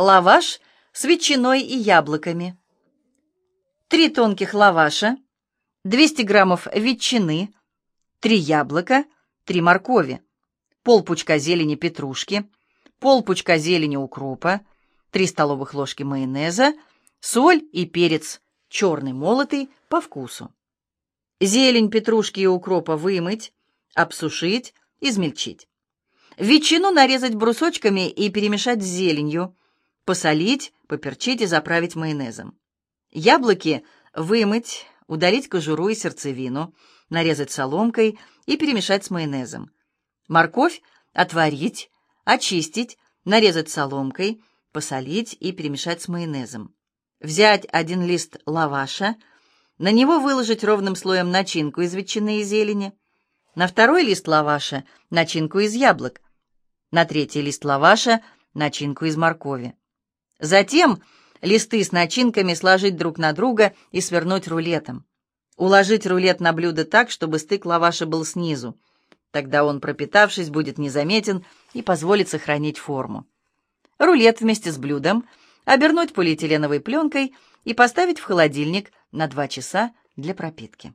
Лаваш с ветчиной и яблоками. 3 тонких лаваша, 200 граммов ветчины, 3 яблока, 3 моркови, полпучка зелени петрушки, полпучка зелени укропа, 3 столовых ложки майонеза, соль и перец, черный молотый по вкусу. Зелень петрушки и укропа вымыть, обсушить, измельчить. Ветчину нарезать брусочками и перемешать с зеленью, посолить, поперчить и заправить майонезом. Яблоки вымыть, удалить кожуру и сердцевину, нарезать соломкой и перемешать с майонезом. Морковь отварить, очистить, нарезать соломкой, посолить и перемешать с майонезом. Взять один лист лаваша, на него выложить ровным слоем начинку из ветчины и зелени, на второй лист лаваша начинку из яблок, на третий лист лаваша начинку из моркови. Затем листы с начинками сложить друг на друга и свернуть рулетом. Уложить рулет на блюдо так, чтобы стык лаваша был снизу. Тогда он, пропитавшись, будет незаметен и позволит сохранить форму. Рулет вместе с блюдом обернуть полиэтиленовой пленкой и поставить в холодильник на 2 часа для пропитки.